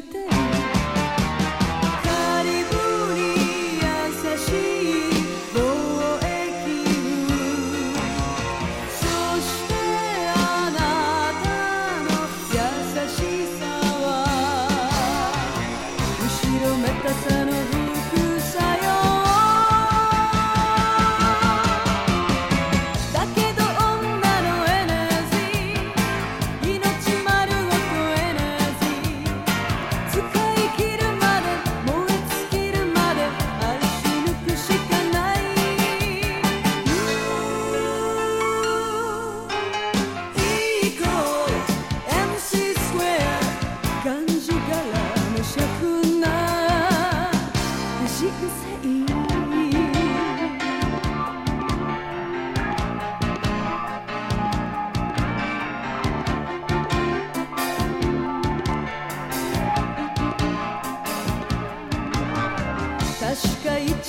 jeter.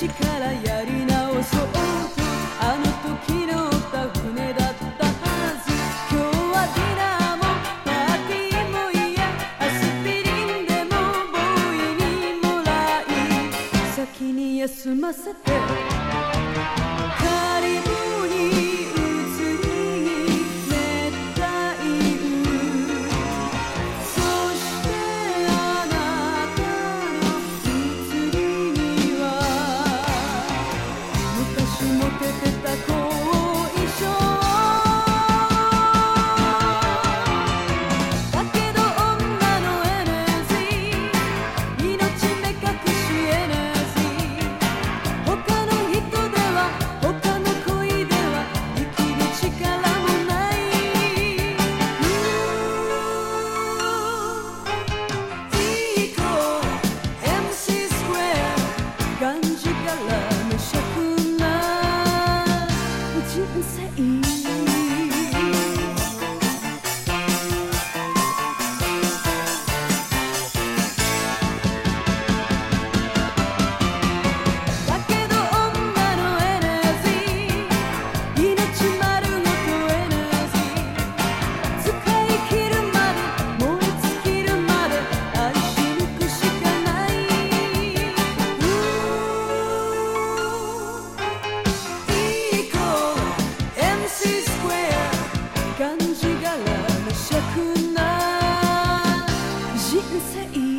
一からやり直そうとあの時乗った船だったはず。今日はディナーもパーティーもいや。アスピリンでもボーイにもらい。先に休ませて。ease. answer is